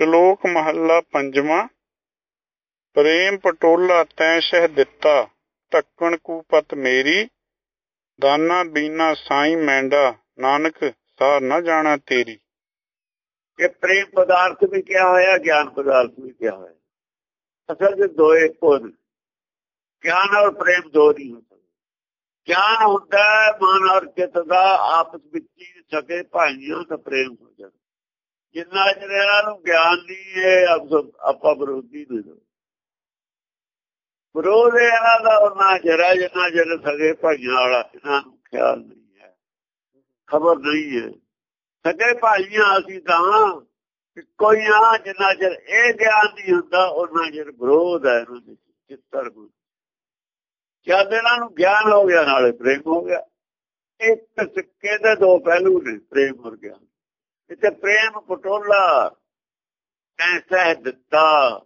ਸ਼ਲੋਕ ਮਹੱਲਾ ਪੰਜਵਾਂ, ਪ੍ਰੇਮ ਪਟੋਲਾ ਤੈ ਸਹਿ ਦਿੱਤਾ ਢੱਕਣ ਕੂਪਤ ਮੇਰੀ, ਦਾਨਾ ਬੀਨਾ ਸਾਈ ਮੈਂਡਾ, ਨਾਨਕ ਸਾਰ ਨਾ ਜਾਣਾ ਤੇਰੀ। ਇਹ ਪ੍ਰੇਮ ਪਦਾਰਥ ਵੀ ਕਿਹਾ ਹੋਇਆ, ਗਿਆਨ ਪਦਾਰਥ ਵੀ ਕਿਹਾ ਹੋਇਆ। ਅਸਲ ਵਿੱਚ ਦੋ ਇੱਕ ਗਿਆਨ ਔਰ ਪ੍ਰੇਮ ਦੋ ਨਹੀਂ ਹੁੰਦੇ ਗਿਆਨ ਹੁੰਦਾ ਮਨ ਔਰ ਚਿੱਤ ਦਾ ਆਪਸ ਵਿੱਚ ਹੀ ਸਕੇ, ਭਾਈਆਂ ਦਾ ਪ੍ਰੇਮ ਹੋ ਜਾਂਦਾ। ਜਿੰਨਾ ਚਿਰ ਇਹਨਾਂ ਨੂੰ ਗਿਆਨ ਨਹੀਂ ਹੈ, ਆਪਾਂ ਵਿਰੋਧੀ ਨਹੀਂ ਵਿਰੋਧ ਇਹਨਾਂ ਦਾ, ਉਹਨਾਂ ਜਰਾ ਜਿੰਨਾ ਜਰ ਸਗੇ ਭਾਈਆਂ ਵਾਲਾ ਇਹਨਾਂ ਨੂੰ ਖਿਆਲ ਨਹੀਂ ਹੈ। ਖਬਰ ਨਹੀਂ ਹੈ। ਸਗੇ ਭਾਈਆਂ ਅਸੀਂ ਤਾਂ ਕੋਈ ਆ, ਜਿੰਨਾ ਚਿਰ ਇਹ ਗਿਆਨ ਨਹੀਂ ਹੁੰਦਾ, ਉਹਨਾਂ ਚਿਰ ਵਿਰੋਧ ਹੈ ਇਹਨਾਂ ਦੇ। ਚਿੱਤਰ ਨੂੰ ਜਦ ਇਹਨਾਂ ਨੂੰ ਗਿਆਨ ਹੋ ਗਿਆ, ਨਾਲੇ ਪ੍ਰੇਮ ਹੋ ਗਿਆ। ਇੱਕ ਸਿੱਕੇ ਦੇ ਦੋ ਪਹਿਲੂ ਨੇ, ਪ੍ਰੇਮ ਔਰ ਗਿਆਨ। ਇੱਥੇ ਪ੍ਰੇਮ ਪਟੋਲਾ ਐਸਾ ਦਿੱਤਾ।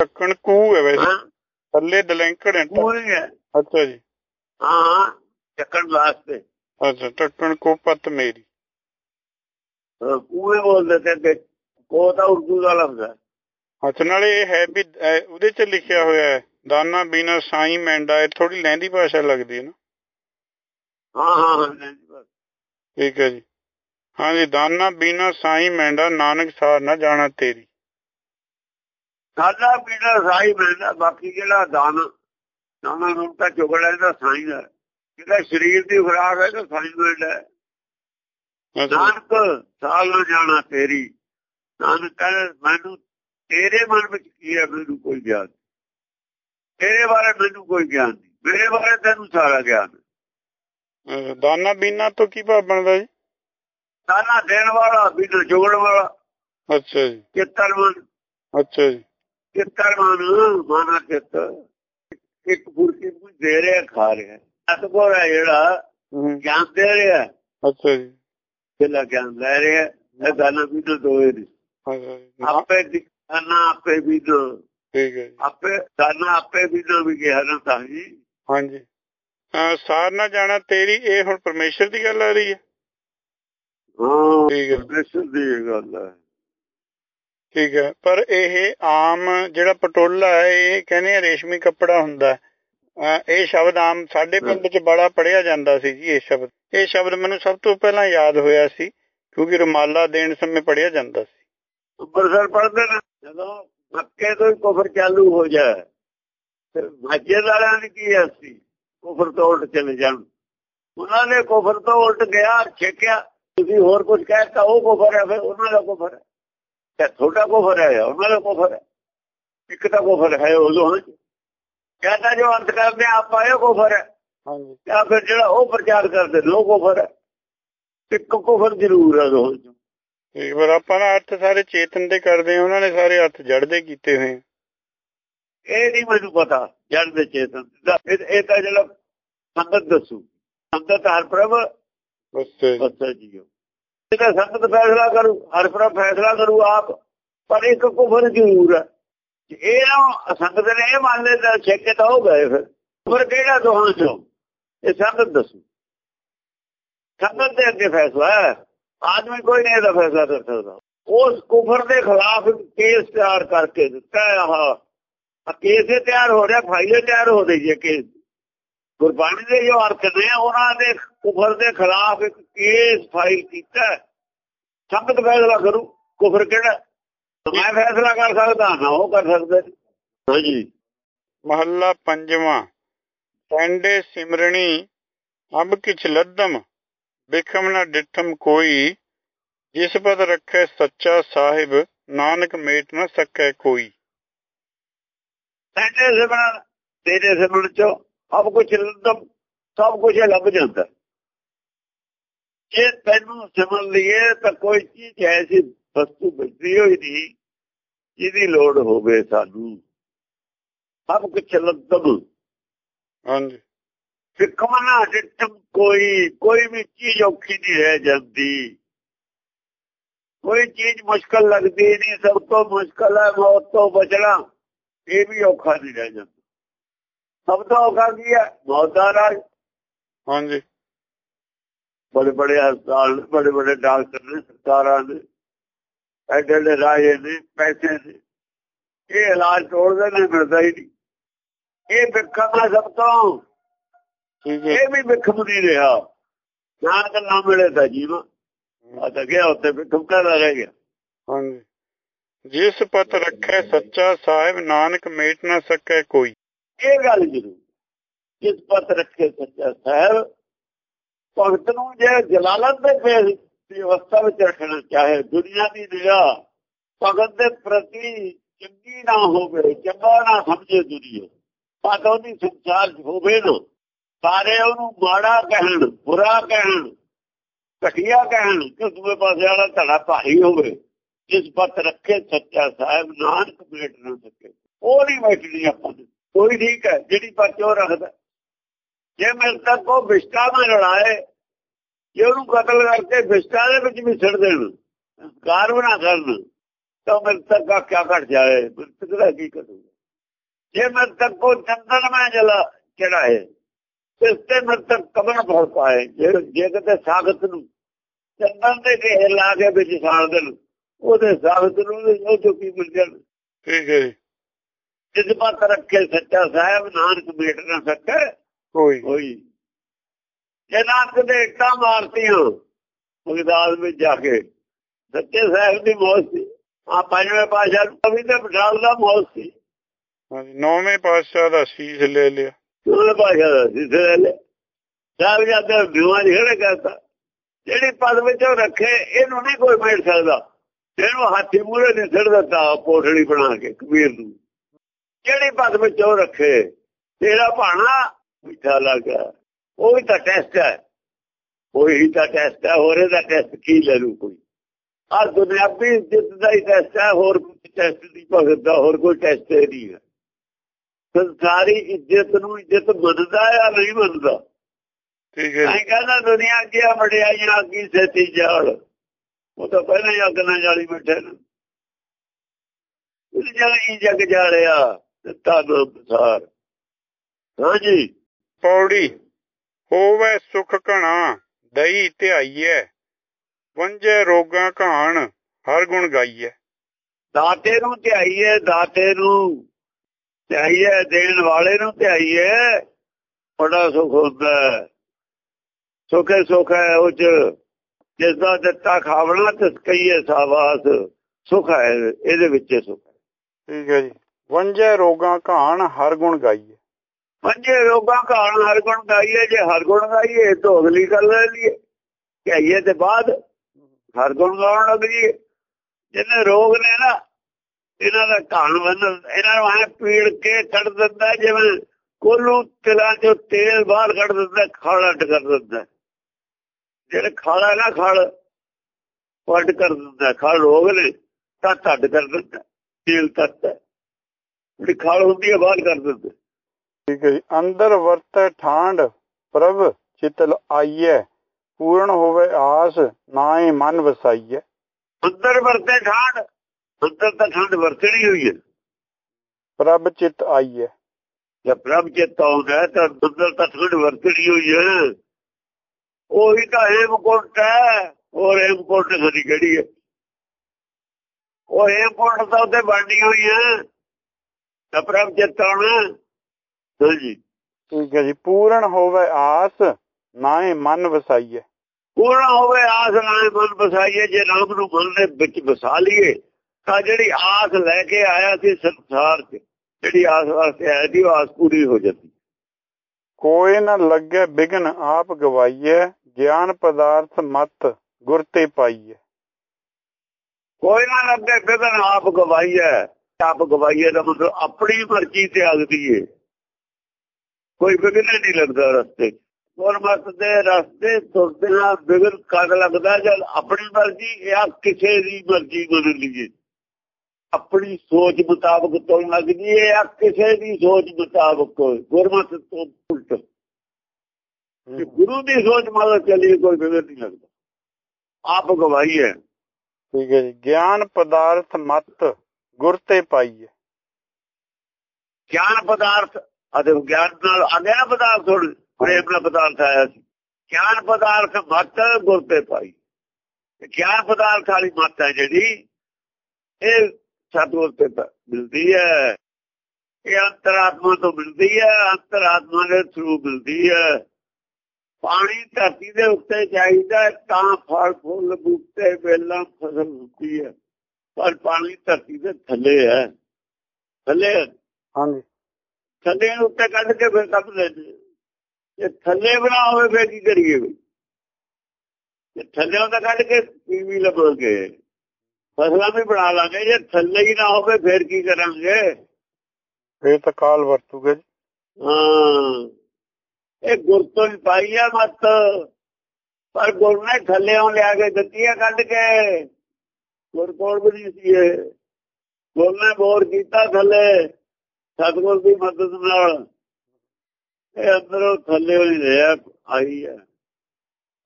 ਢੱਕਣ ਕੂ ਹੈ ਵੈਸੇ। ਥੱਲੇ ਦਲੈਂਕੜ ਹੈ। ਅੱਛਾ ਜੀ। ਹਾਂ ਚੱਕਣ ਵਾਸਤੇ। ਅੱਛਾ ਢੱਕਣ ਕੋ ਪਤ ਮੇਰੀ। ਕੂਏ ਬੋਲਦੇ ਤੇ ਕੋ ਤਾਂ ਉਰਦੂ ਦਾ ਲਫ਼ਜ਼ ਹੈ। ਅੱਛਾ ਨਾਲੇ ਇਹ ਹੈ ਵੀ ਉਹਦੇ ਚ ਲਿਖਿਆ ਹੋਇਆ ਹੈ ਦਾਨਾ ਬੀਨਾ ਸਾਈ ਮੈਂਡਾ ਇਹ ਥੋੜੀ ਲਹਿੰਦੀ ਭਾਸ਼ਾ ਲੱਗਦੀ ਹੈ ਨਾ। ਹਾਂ ਹਾਂ ਠੀਕ ਹੈ ਜੀ। ਹਾਂਜੀ ਦਾਨਾ ਬੀਨਾ ਸਾਈ ਮੈਂਡਾ ਨਾਨਕ ਸਾਰ ਨਾ ਜਾਣਾ ਤੇਰੀ। ਸਾਡਾ ਪੀਣਾ ਸਾਈ ਮੈਂਡਾ ਬਾਕੀ ਜਿਹੜਾ ਦਾਨ ਦਾਨਾ ਨੂੰ ਤਾਂ ਚੁਗੜ ਲੈਂਦਾ ਸਾਈ ਦਾ। ਜਿਹੜਾ ਸਰੀਰ ਦੀ ਖੁਰਾਕ ਹੈ ਤਾਂ ਸਾਈ ਮੈਂਡਾ ਹੈ ਨਾਨਕ ਸਾਲ ਨਾ ਜਾਣਾ ਤੇਰੀ। ਨਾਨਕ ਕਹਿੰਦਾ ਮੈਨੂੰ ਤੇਰੇ ਮਨ ਵਿੱਚ ਕੀ ਹੈ ਮੈਨੂੰ ਕੋਈ ਗਿਆਨ ਤੇਰੇ ਬਾਰੇ ਮੈਨੂੰ ਕੋਈ ਗਿਆਨ ਨਹੀਂ। ਮੇਰੇ ਬਾਰੇ ਤੈਨੂੰ ਸਾਰਾ ਗਿਆਨ ਦਾਨਾ ਬੀਨਾ ਤੋਂ ਕੀ ਭਾਵ ਬਣਦਾ ਜੀ? ਦਾਨਾ ਦੇਣ ਵਾਲਾ ਬੀਨਾ ਜੋਗਣ ਵਾਲਾ। ਅੱਛਾ ਜੀ। ਚਿੱਤਰ ਮਨ ਅੱਛਾ ਜੀ। ਚਿੱਤਰ ਮਨ ਮਾਨਾ ਚਿੱਤ। ਇੱਕ ਬੁਰਕੀ ਨੂੰ ਦੇ ਰਿਹਾ ਖਾ ਰਿਹਾ। ਸਤਗੁਰ ਹੈ ਜਿਹੜਾ ਗਿਆਨ ਦੇ ਰਿਹਾ। ਅੱਛਾ ਜੀ। ਜਿਹੜਾ ਗਿਆਨ ਲੈ ਰਿਹਾ ਇਹ ਦਾਨਾ ਬੀਨਾ ਦੋਏ ਨੇ। ਆਪੇ ਦਾਨਾ ਆਪੇ ਬੀਨਾ ਠੀਕ ਹੈ ਆਪੇ ਦਾਨਾ ਆਪੇ ਬੀਨਾ ਵੀ ਕਿਹਾ ਨਾ ਤਾਂ ਜੀ। ਹਾਂਜੀ ਸਾਰ ਨਾ ਜਾਣਾ ਤੇਰੀ ਇਹ ਹੁਣ ਪਰਮੇਸ਼ਰ ਦੀ ਗੱਲ ਆ ਰਹੀ ਹੈ। ਹਾਂ। ਠੀਕ ਹੈ ਪਰਮੇਸ਼ਰ ਦੀ ਗੱਲ ਹੈ। ਠੀਕ ਹੈ ਪਰ ਇਹ ਆਮ ਜਿਹੜਾ ਪਟੋਲਾ ਹੈ ਇਹ ਕਹਿੰਦੇ ਆ ਰੇਸ਼ਮੀ ਕੱਪੜਾ ਹੁੰਦਾ ਇਹ ਸ਼ਬਦ ਆਮ ਸਾਡੇ ਪਿੰਡ 'ਚ ਬੜਾ ਪੜਿਆ ਜਾਂਦਾ ਸੀ ਜੀ ਇਹ ਸ਼ਬਦ। ਇਹ ਸ਼ਬਦ ਮੈਨੂੰ ਸਭ ਤੋਂ ਪਹਿਲਾਂ ਯਾਦ ਹੋਇਆ ਸੀ ਕਿਉਂਕਿ ਰੁਮਾਲਾ ਦੇਣ ਸਮੇਂ ਪੜਿਆ ਜਾਂਦਾ ਸੀ। ਅੰਮ੍ਰਿਤਸਰ ਪੜਦੇ ਨੇ। ਜਦੋਂ ਮੱਕੇ ਤੋਂ ਹੀ ਕੁਫਰ ਚਾਲੂ ਹੋ ਜਾਏ ਫਿਰ ਮਸਜਿਦ ਵਾਲਿਆਂ ਨੇ ਕੀ ਸੀ? ਕੁਫਰ ਤੋਂ ਉਲਟ ਚਲੇ ਜਾਣ। ਉਹਨਾਂ ਨੇ ਕੁਫਰ ਤੋਂ ਉਲਟ ਗਿਆ ਛੇਕਿਆ। ਤੁਸੀਂ ਹੋਰ ਕੁਝ ਕਹਿਤਾ ਉਹ ਕੁਫਰ ਹੈ ਫਿਰ ਉਹਨਾਂ ਦਾ ਕੁਫਰ ਹੈ। ਤੇ ਤੁਹਾਡਾ ਕੁਫਰ ਹੈ ਉਹਨਾਂ ਦਾ ਕੁਫਰ ਹੈ ਇੱਕ ਤਾਂ ਕੁਫਰ ਹੈ ਉਦੋਂ ਕਹਿੰਦਾ ਜੋ ਅੰਤ ਕਰਦੇ ਆਪਾਂ ਇਹ ਕੁਫਰ ਹੈ। ਹਾਂਜੀ। ਜਾਂ ਫਿਰ ਜਿਹੜਾ ਉਹ ਪ੍ਰਚਾਰ ਕਰਦੇ ਉਹ ਕੁਫਰ ਹੈ। ਇੱਕ ਕੁਫਰ ਜ਼ਰੂਰ ਹੈ ਦੋਹਾਂ ਚ। ਠੀਕ ਪਰ ਆਪਾਂ ਨਾ ਅਰਥ ਸਾਰੇ ਚੇਤਨ ਦੇ ਕਰਦੇ ਆ ਉਹਨਾਂ ਨੇ ਸਾਰੇ ਅਰਥ ਜੜ ਦੇ ਕੀਤੇ ਹੋਏ ਇਹ ਨਹੀਂ ਮੈਨੂੰ ਪਤਾ ਜੜ ਦੇ ਚੇਤਨ। ਇਹ ਤਾਂ ਜਿਹੜਾ ਸੰਗਤ ਦੱਸੂ। ਸੰਗਤ ਹਰ ਪ੍ਰਭ ਅੱਛਾ ਜੀ। ਇਹਦਾ ਸੰਗਤ ਫੈਸਲਾ ਕਰੂ, ਹਰ ਪ੍ਰਭ ਫੈਸਲਾ ਕਰੂ ਆਪ, ਪਰ ਇੱਕ ਕੁਫਰ ਜ਼ਰੂਰ ਹੈ। ਇਹ ਨਾ ਸੰਗਤ ਨੇ ਇਹ ਮੰਨ ਲਿਆ ਛੇਕੇ ਤਾਂ ਹੋ ਗਏ ਫਿਰ। ਕੁਫਰ ਕਿਹੜਾ ਦੋਹਾਂ ਚੋਂ? ਇਹ ਸੰਗਤ ਦੱਸੂ। ਸੰਗਤ ਦੇ ਅੱਗੇ ਫੈਸਲਾ ਆਦਮੀ ਕੋਈ ਨਹੀਂ ਇਹਦਾ ਫੈਸਲਾ ਕਰ ਸਕਦਾ। ਉਸ ਕੁਫਰ ਦੇ ਖਿਲਾਫ ਕੇਸ ਤਿਆਰ ਕਰਕੇ ਦਿੱਤਾ ਆਹ। ਕੇਸ ਤਿਆਰ ਹੋ ਰਿਹਾ, ਫਾਈਲ ਤਿਆਰ ਹੋ ਰਹੀ ਹੈ ਕੇਸ। ਗੁਰਬਾਣੀ ਦੇ ਜੋ ਅਰਥ ਨੇ, ਉਹਨਾਂ ਦੇ ਕੁਫਰ ਦੇ ਖਿਲਾਫ ਇੱਕ ਕੇਸ ਫਾਈਲ ਕੀਤਾ ਸੰਗਤ ਫੈਸਲਾ ਕਰੂ ਕੁਫਰ ਕਿਹੜਾ? ਮੈਂ ਫੈਸਲਾ ਕਰ ਸਕਦਾ ਨਾ ਉਹ ਕਰ ਸਕਦੇ। ਹਾਂਜੀ। ਮਹੱਲਾ ਪੰਜਵਾਂ। ਪੈਂਡੇ ਸਿਮਰਣੀ ਅਬ ਕਿਛ ਲੱਦਮ ਬਿਖਮ ਨਾ ਡਿਠਮ ਕੋਈ ਜਿਸ ਪਦ ਰੱਖੇ ਸੱਚਾ ਸਾਹਿਬ ਨਾਨਕ ਮੇਟ ਨਾ ਸਕੈ ਕੋਈ। ਪੈਂਡੇ ਸਿਮਰਨ ਤੇਰੇ ਸਿਮਰਨ ਚੋਂ ਅਬ ਕੁਛ ਲੱਦਮ ਸਭ ਕੁਝ ਲੱਭ ਜਾਂਦਾ। ਜੇ ਤੈਨੂੰ ਸਿਮਰਨ ਲਈਏ ਤਾਂ ਕੋਈ ਚੀਜ਼ ਐਸੀ ਵਸਤੂ ਬਚਦੀ ਹੋਈ ਨਹੀਂ ਜਿਹਦੀ ਲੋੜ ਹੋਵੇ ਸਾਨੂੰ। ਸਭ ਕੁਝ ਲੱਦਮ ਹਾਂਜੀ। ਸਿੱਖਮਨਾ ਡਿੱਟਮ ਕੋਈ ਕੋਈ ਵੀ ਚੀਜ਼ ਔਖੀ ਨਹੀਂ ਰਹਿ ਜਾਂਦੀ। ਕੋਈ ਚੀਜ਼ ਮੁਸ਼ਕਲ ਲੱਗਦੀ ਨਹੀਂ ਸਭ ਤੋਂ ਮੁਸ਼ਕਲ ਹੈ ਮੌਤ ਤੋਂ ਬਚਣਾ। ਇਹ ਵੀ ਔਖਾ ਨਹੀਂ ਰਹਿ ਜਾਂਦਾ। ਸਭ ਤੋਂ ਔਖਾ ਕੀ ਹੈ? ਮੌਤ ਦਾ ਰਾਜ। ਹਾਂਜੀ। ਬੜੇ ਬੜੇ ਹਸਪਤਾਲ ਬੜੇ ਬੜੇ ਡਾਕਟਰ ਨੇ ਸਰਕਾਰਾਂ ਨੇ ਐਡੇ ਐਡੇ ਰਾਜੇ ਨੇ ਪੈਸੇ ਨੇ। ਇਹ ਇਲਾਜ ਤੋੜਦੇ ਨੇ ਮਿਲਦਾ ਹੀ ਨਹੀਂ। ਇਹ ਵਿਖਮ ਸਭ ਤੋਂ। ਇਹ ਵੀ ਵਿਖਮ ਨਹੀਂ ਰਿਹਾ। ਨਾਨਕ ਨਾ ਮਿਲੇ ਤਾਂ ਜੀਵ। ਆ ਤਾਂ ਗਿਆ ਉੱਤੇ ਵਿਖਮ ਕਰਦਾ ਰਹਿ ਗਿਆ। ਹਾਂਜੀ। ਜਿਸ ਪਤ ਰੱਖੈ ਸੱਚਾ ਸਾਹਿਬ ਨਾਨਕ ਮੇਟ ਨਾ ਸਕੈ ਕੋਈ। ਇਹ ਗੱਲ ਜ਼ਰੂਰ। ਜਿਸ ਪਤ ਰੱਖੇ ਸੱਚਾ ਸਾਹਿਬ ਭਗਤ ਨੂੰ ਜੇ ਜਲਾਲਤ ਦੇ ਫੇਰ ਦੀ ਅਵਸਥਾ ਵਿੱਚ ਰੱਖਣਾ ਚਾਹੇ, ਦੁਨੀਆ ਦੀ ਨਿਗਾਹ ਭਗਤ ਦੇ ਪ੍ਰਤੀ ਚੰਗੀ ਨਾ ਹੋਵੇ, ਚੰਗਾ ਨਾ ਸਮਝੇ ਦੁਨੀਆ। ਪਰ ਉਹਦੀ ਸੰਸਾਰ ਹੋਵੇ ਨਾ, ਸਾਰੇ ਉਹਨੂੰ ਮਾੜਾ ਕਹਿਣ, ਬੁਰਾ ਕਹਿਣ, ਘਟੀਆ ਕਹਿਣ, ਕਿ ਦੂਏ ਪਾਸੇ ਵਾਲਾ ਧੜਾ ਭਾਰੀ ਹੋਵੇ, ਜਿਸ ਪਤ ਰੱਖੇ ਸੱਚਾ ਸਾਹਿਬ, ਨਾਨਕ ਮੇਟ ਨਾ ਸਕੇ। ਉਹ ਨਹੀਂ ਬੈਠਣੀ ਆਪਾਂ ਨੂੰ। ਕੋਈ ਠੀਕ ਹੈ, ਜਿਹੜੀ ਪਤ ਉਹ ਰੱਖਦਾ। ਜੇ ਮੇਰੇ ਤੱਕ ਉਹ ਵਿਸ਼ਟਾ ਨਾਲ ਲੜਾਏ ਜੇ ਉਹਨੂੰ ਕਤਲ ਕਰਕੇ ਵਿਸ਼ਟਾ ਦੇ ਵਿੱਚ ਵੀ ਛੱਡ ਦੇਣ ਕਾਰ ਬਣਾ ਕਰਨ ਤਾਂ ਮੇਰੇ ਤੱਕ ਆ ਕਿਆ ਘਟ ਜਾਏ ਮੇਰੇ ਤੱਕ ਦਾ ਕੀ ਕਰੂਗਾ ਜੇ ਮੇਰੇ ਤੱਕ ਕੋ ਚੰਦਨ ਮੈਂ ਜਲਾ ਚੜਾਏ ਇਸ ਤੇ ਮੇਰੇ ਤੱਕ ਕਬਰ ਭਰ ਪਾਏ। ਜੇ ਜੇ ਕਿਤੇ ਸਾਖਤ ਨੂੰ ਚੰਦਨ ਦੇ ਢੇਰ ਲਾ ਕੇ ਵਿੱਚ ਸਾੜ ਦੇਣ ਉਹਦੇ ਸਾਖਤ ਨੂੰ ਉਹ ਚੁੱਕੀ ਮਿਲ ਜਾਣ। ਠੀਕ ਹੈ ਜਿਸ ਪਤ ਰੱਖੇ ਸੱਚਾ ਸਾਹਿਬ ਨਾਨਕ ਮੇਟ ਨਾ ਸਕੇ ਕੋਈ। ਹੋਈ ਜੇ ਨਾਨਕ ਦੇ ਇੱਟਾਂ ਮਾਰਤੀਆਂ ਬਗਦਾਦ ਵਿੱਚ ਜਾ ਕੇ। ਸੱਚੇ ਸਾਹਿਬ ਦੀ ਮੌਤ ਸੀ। ਆ ਪੰਜਵੇਂ ਪਾਸ਼ਾ ਨੂੰ ਵੀ ਤੇ ਬਟਾਲ ਦਾ ਮੌਤ ਸੀ। ਹਾਂਜੀ ਨੌਵੇਂ ਪਾਤਸ਼ਾਹ ਦਾ ਸੀਸ ਲੈ ਲਿਆ। ਉਹਨੇ ਪਾਸ਼ਾ ਦਾ ਸੀ ਲੈ ਸਾਹਿਬ ਜਾਂਦੇ ਬਿਵਾਂ ਜਿਹੜੇ ਕਰਤਾ। ਜਿਹੜੀ ਪਦ ਵਿੱਚ ਉਹ ਰੱਖੇ ਇਹਨੂੰ ਨਹੀਂ ਕੋਈ ਮੇੜ ਸਕਦਾ। ਇਹਨੂੰ ਹਾਥੀ ਮੂਰੇ ਨਹੀਂ ਛੱਡ ਦਿੱਤਾ ਪੋਠੜੀ ਬਣਾ ਕੇ ਕਬੀਰ ਨੂੰ। ਜਿਹੜੀ ਪਦ ਵਿੱਚ ਉਹ ਰੱਖੇ ਤੇਰਾ ਭਾਣਾ ਮਿੱਠਾ ਲੱਗਾ। ਉਹ ਵੀ ਤਾਂ ਟੈਸਟ ਹੈ। ਉਹੀ ਤਾਂ ਟੈਸਟ ਹੈ ਹੋਰ ਇਹਦਾ ਟੈਸਟ ਕੀ ਲੈ ਲੂ ਕੋਈ? ਆ ਦੁਨਿਆਵੀ ਇੱਜ਼ਤ ਦਾ ਹੀ ਟੈਸਟ ਹੈ ਹੋਰ ਕੋਈ ਟੈਸਟ ਨਹੀਂ ਭਗਤ ਦਾ ਹੋਰ ਕੋਈ ਟੈਸਟ ਨਹੀਂ ਹੈ। ਸੰਸਾਰੀ ਇੱਜ਼ਤ ਨੂੰ ਇੱਜ਼ਤ ਮੰਨਦਾ ਹੈ ਨਹੀਂ ਮੰਨਦਾ? ਠੀਕ ਹੈ ਜੀ। ਕਹਿੰਦਾ ਦੁਨੀਆ ਕੀ ਆ ਮੜਿਆਈਆਂ ਕੀ ਸੇਤੀ ਜਾਲ। ਉਹ ਤਾਂ ਪਹਿਲਾਂ ਹੀ ਅੱਗ ਨਾਲ ਜਾਲੀ ਬੈਠੇ ਨੇ। ਇਹ ਜਗ ਹੀ ਜਗ ਜਾਲਿਆ ਦਿੱਤਾ ਨਾਮ ਹਾਂਜੀ ਪੌੜੀ। ਹੋਵੇ ਸੁਖ ਘਣਾ ਦਈ ਧਿਆਈਐ ਵੰਜੇ ਰੋਗਾਂ ਘਾਣ ਹਰ ਗੁਣ ਗਾਈਐ। ਦਾਤੇ ਨੂੰ ਧਿਆਈਏ ਦਾਤੇ ਨੂੰ ਧਿਆਈਏ ਦੇਣ ਵਾਲੇ ਨੂੰ ਧਿਆਈਏ ਬੜਾ ਸੁਖ ਹੁੰਦਾ। ਸੁਖੇ ਸੁਖ ਹੈ ਉਹ ਚ ਜਿਸ ਦਾ ਦਿੱਤਾ ਖਾਵਣਾ ਤਿਸ ਕਈਏ ਸਾਵਾਸ ਸੁਖ ਹੈ ਇਹਦੇ ਵਿੱਚ ਸੁਖ ਠੀਕ ਹੈ ਜੀ। ਵੰਜੇ ਰੋਗਾਂ ਘਾਣ ਹਰ ਗੁਣ ਗਾਈਐ। ਪੰਜੇ ਰੋਗਾਂ ਕਾਰਨ ਹਰ ਗੁਣ ਗਾਈਏ, ਜੇ ਹਰ ਗੁਣ ਗਾਈਏ ਤਾਂ ਅਗਲੀ ਗੱਲ ਲੈ ਲਈਏ। ਕਹੀਏ ਤੇ ਬਾਅਦ ਹਰ ਗੁਣ ਗਾਉਣ ਲੱਗ ਜੀਏ ਜਿਹਨੇ ਰੋਗ ਨੇ ਨਾ, ਇਹਨਾਂ ਦਾ ਘਾਣ ਬੰਨ ਇਹਨਾਂ ਨੂੰ ਐ ਪੀੜ ਕੇ ਕੱਢ ਦਿੰਦਾ ਜਿਵੇਂ ਕੋਲੂ ਤਿਲਾਂ ਚੋਂ ਤੇਲ ਬਾਹਰ ਕੱਢ ਦਿੰਦਾ ਖਾਲਾ ਅੱਡ ਕਰ ਦਿੰਦਾ ਜਿਹੜੇ ਖਾਲਾ ਨਾ, ਖਲ ਵੱਡ ਕਰ ਦਿੰਦਾ ਖਲ ਰੋਗ ਨੇ ਤਾਂ ਅੱਡ ਕਰ ਦਿੰਦਾ ਤੇਲ ਤੱਤ ਜਿਹੜੀ ਖਾਲ ਹੁੰਦੀ ਹੈ ਬਾਹਰ ਕਰ ਦਿੰਦਾ ਠੀਕ ਹੈ ਜੀ। ਅੰਦਰ ਵਰਤੈ ਠਾਂਡ ਪ੍ਰਭ ਚਿਤਲ ਆਈਐ ਪੂਰਨ ਹੋਵੇ ਆਸ ਨਾਹੀ ਮਨ ਵਸਾਈਐ। ਅੰਦਰ ਵਰਤੇ ਠਾਂਡ ਅੰਦਰ ਤਾਂ ਠੰਡ ਵਰਤਣੀ ਹੋਈ ਹੈ। ਪ੍ਰਭ ਚਿਤ ਆਈਐ। ਜੇ ਪ੍ਰਭ ਚੇਤਾ ਆਉਂਦਾ ਤਾਂ ਅੰਦਰ ਤਾਂ ਠੰਡ ਵਰਤਣੀ ਹੋਈ ਹੈ। ਉਹੀ ਤਾਂ ਹੇਮਕੁੰਟ ਹੈ ਹੋਰ ਹੇਮਕੁੰਟ ਸਦੀ ਕਿਹੜੀ ਹੈ? ਉਹ ਹੇਮਕੁੰਟ ਤਾਂ ਉੱਤੇ ਬਣਨੀ ਹੋਈ ਹੈ। ਤਾਂ ਪ੍ਰਭ ਚੇਤਾ ਆਉਣਾ ਹਾਂਜੀ ਠੀਕ ਹੈ ਜੀ ਪੂਰਨ ਹੋਵੇ ਆਸ ਨਾਹੀ ਮਨ ਵਸਾਈਐ ਪੂਰਨ ਹੋਵੇ ਆਸ ਨਾਲ ਮਨ ਬਸਾਈਏ ਜੇ ਨਾਮ ਨੂੰ ਮਨ ਦੇ ਵਿੱਚ ਵਸਾ ਲਈਏ ਤਾਂ ਜਿਹੜੀ ਆਸ ਲੈ ਕੇ ਆਇਆ ਸੀ ਸੰਸਾਰ 'ਚ ਜਿਹੜੀ ਆਸ ਵਾਸਤੇ ਆਇਆ ਸੀ ਉਹ ਆਸ ਪੂਰੀ ਹੋ ਜਾਂਦੀ। ਕੋਈ ਨ ਲੱਗੇ ਬਿਗਨ ਆਪ ਗਵਾਈਐ ਗਿਆਨ ਪਦਾਰਥ ਮਤ ਗੁਰ ਤੇ ਪਾਈਐ ਕੋਈ ਨਾ ਲੱਗੇ ਬਿਗਨ ਆਪ ਗਵਾਈਏ ਆਪ ਗਵਾਈਏ ਦਾ ਮਤਲਬ ਆਪਣੀ ਮਰਜ਼ੀ ਤੇ ਆਗਦੀ ਏ ਕੋਈ ਬਿਗਨ ਨਹੀਂ ਲੱਗਦਾ ਰਸਤੇ ਗੁਰਮਤ ਦੇ ਰਸਤੇ ਤੁਰਦੇ ਨਾਲ ਬਿਗਨ ਕਦ ਲੱਗਦਾ ਜਦ ਆਪਣੀ ਮਰਜ਼ੀ ਜਾਂ ਕਿਸੇ ਦੀ ਮਰਜ਼ੀ ਮੰਨ ਲਈਏ ਆਪਣੀ ਸੋਚ ਮੁਤਾਬਕ ਤੁਰਨ ਲੱਗਦੀ ਏ ਜਾਂ ਕਿਸੇ ਦੀ ਸੋਚ ਮੁਤਾਬਕ ਗੁਰਮਤ ਤੋਂ ਉਲਟ ਜੇ ਗੁਰੂ ਦੀ ਸੋਚ ਮਤਲਬ ਚੱਲੀਏ ਕੋਈ ਬਿਗਨ ਨਹੀਂ ਲੱਗਦਾ ਆਪ ਗਵਾਈਏ ਠੀਕ ਹੈ ਜੀ ਗਿਆਨ ਪਦਾਰਥ ਮਤ ਗੁਰ ਤੇ ਪਾਈਐ ਗਿਆਨ ਪਦਾਰਥ ਅਤੇ ਗਿਆਨ ਨਾਲ ਆ ਪਦਾਰਥ ਹੁਣ ਪ੍ਰੇਮ ਨਾਲ ਪਦਾਰਥ ਆਇਆ ਸੀ। ਗਿਆਨ ਪਦਾਰਥ ਮਤ ਗੁਰ ਤੇ ਪਾਈ ਗਿਆਨ ਪਦਾਰਥ ਵਾਲੀ ਮਤ ਹੈ ਜਿਹੜੀ, ਇਹ ਸਤਿਗੁਰ ਤੇ ਮਿਲਦੀ ਹੈ। ਇਹ ਅੰਤਰਾਤਮਾ ਤੋਂ ਮਿਲਦੀ ਹੈ, ਅੰਤਰਾਤਮਾ ਦੇ ਥਰੂ ਮਿਲਦੀ ਹੈ। ਪਾਣੀ ਧਰਤੀ ਦੇ ਉੱਤੇ ਚਾਹੀਦਾ ਤਾਂ ਫਲ, ਫੁੱਲ, ਬੂਟੇ, ਵੇਲਾਂ, ਫਸਲ ਹੁੰਦੀ ਹੈ। ਪਰ ਪਾਣੀ ਧਰਤੀ ਦੇ ਥੱਲੇ ਹੈ। ਥੱਲੇ ਹਾਂਜੀ। ਥੱਲੇ ਨੂੰ ਉੱਤੇ ਕੱਢ ਕੇ ਫਿਰ ਕੱਢ ਲੈਂਦੇ ਜੇ। ਥੱਲੇ ਬਣਾ ਹੋਵੇ ਫਿਰ ਕੀ ਕਰੀਏ ਵੀ? ਜੇ ਥੱਲੇ ਤਾਂ ਕੱਢ ਕੇ ਪੀਵੀ ਲਵਾਂਗੇ ਫਸਲਾਂ ਵੀ ਬਣਾ ਲਾਂਗੇ ਜੇ ਥੱਲੇ ਹੀ ਨਾ ਹੋਵੇ ਫਿਰ ਕੀ ਕਰਾਂਗੇ? ਫੇਰ ਤਾਂ ਕਾਲ ਵਰਤੂਗਾ ਹਾਂ। ਇਹ ਗੁਰ ਤੋਂ ਹੀ ਪਾਈ ਆ ਮਤ। ਪਰ ਗੁਰ ਨੇ ਥੱਲੇੋਂ ਲਿਆ ਕੇ ਦਿੱਤੀਆਂ ਕੱਢ ਕੇ। ਗੁਰ ਕੋਲ ਵੀ ਨਹੀਂ ਸੀ ਇਹ। ਗੁਰ ਨੇ ਬੋਰ ਕੀਤਾ ਥੱਲੇ। ਸਤਗੁਰ ਦੀ ਮਦਦ ਨਾਲ ਇਹ ਅੰਦਰੋਂ ਥੱਲੇ ਹੀ ਰਿਹਾ ਆਈ ਹੈ।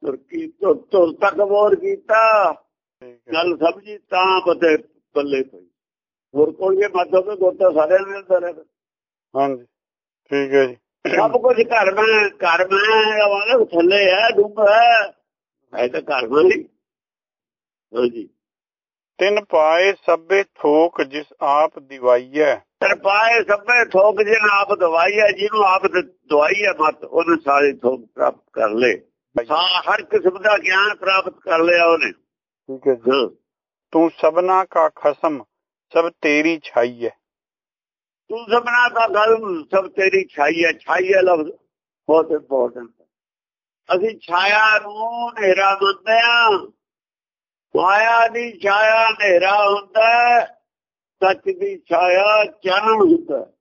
ਤੁਰ ਕੀ ਤੁਰ ਤੱਕ ਬੋਰ ਕੀਤਾ। ਗੱਲ ਸਮਝੀ ਤਾਂ ਪਤੇ ਪੱਲੇ ਪਈ। ਗੁਰ ਕੋਲ ਜੇ ਮਦਦ ਤਾਂ ਸਾਰਿਆਂ ਨੂੰ ਅੰਦਰ ਹੈ। ਹਾਂਜੀ ਠੀਕ ਹੈ ਜੀ। ਸਭ ਕੁਝ ਘਰ ਮੈਂ ਘਰ ਮੈਂ ਵਾਲਾ ਥੱਲੇ ਹੈ ਡੁੱਬ ਹੈ। ਐ ਤਾਂ ਘਰ ਮੈਂ ਹਾਂਜੀ ਤਿੰਨ ਪਾਏ ਸਭੇ ਥੋਕ ਜਿਸ ਆਪ ਦਿਵਾਈਐ। ਤਰਪਾਏ ਸਭੇ ਥੋਕ ਜਿਨ ਆਪ ਦਵਾਈ ਹੈ ਜਿਹਨੂੰ ਆਪ ਦ- ਦਵਾਈ ਹੈ ਮਤ ਉਹਨੇ ਸਾਰੇ ਥੋਕ ਪ੍ਰਾਪਤ ਕਰ ਲੇ ਹਾਂ ਹਰ ਕਿਸਮ ਦਾ ਗਿਆਨ ਪ੍ਰਾਪਤ ਕਰ ਲਿਆ ਉਹਨੇ। ਠੀਕ ਹੈ ਜੀ। ਤੂੰ ਸਭਨਾ ਕਾ ਖਸਮ ਸਭ ਤੇਰੀ ਛਾਈ ਹੈ ਤੂੰ ਸਭਨਾ ਦਾ ਗੱਲ ਸਭ ਤੇਰੀ ਛਾਈ ਹੈ ਛਾਈ ਹੈ ਲਫ਼ਜ਼ ਬਹੁਤ ਇੰਪੋਰਟੈਂਟ ਅਸੀਂ ਛਾਇਆ ਨੂੰ ਹਨੇਰਾ ਮੰਨਦੇ ਆ ਮਾਇਆ ਦੀ ਛਾਇਆ ਹਨੇਰਾ ਹੁੰਦਾ ਸੱਚ ਦੀ ਛਾਇਆ ਚਾਨਣ ਹੁੰਦਾ।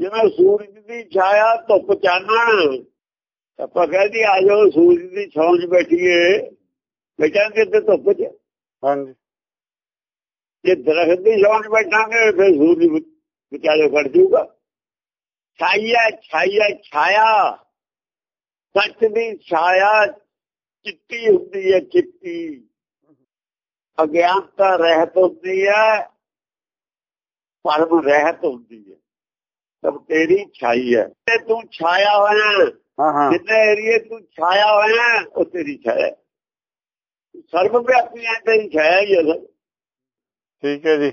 ਜਿਵੇਂ ਸੂਰਜ ਦੀ ਛਾਇਆ ਧੁੱਪ ਚਾਨਣ ਆਪਾਂ ਕਹਿੰਦੇ ਆ ਜਾਓ ਸੂਰਜ ਦੀ ਛਾਂ 'ਚ ਬੈਠੀਏ ਬੈਠਾਂਗੇ ਤੇ ਧੁੱਪ 'ਚ। ਹਾਂਜੀ। ਜੇ ਦਰਖਤ ਦੀ ਛਾਂ 'ਚ ਬੈਠਾਂਗੇ ਫਿਰ ਸੂਰਜ ਵਿਚਾਲੇ ਖੜ ਜਾਊਗਾ। ਛਾਇਆ ਛਾਇਆ ਛਾਇਆ ਸੱਚ ਦੀ ਛਾਇਆ ਚਿੱਟੀ ਹੁੰਦੀ ਹੈ ਚਿੱਟੀ। ਅਗਿਆਨਤਾ ਰਹਿਤ ਹੁੰਦੀ ਹੈ ਪਰਮ ਰਹਿਤ ਹੁੰਦੀ ਹੈ ਸਭ ਤੇਰੀ ਛਾਈ ਹੈ ਤੇ ਤੂੰ ਛਾਇਆ ਹੋਇਆ ਹੈ। ਹਾਂ ਜਿੰਨੇ ਏਰੀਏ ਤੂੰ ਛਾਇਆ ਹੋਇਆ ਉਹ ਤੇਰੀ ਛਾਇਆ ਹੈ। ਸਰਵ ਵਿਆਪੀ ਹੈ ਤੇਰੀ ਛਾਇਆ ਹੀ ਹੈ ਠੀਕ ਹੈ ਜੀ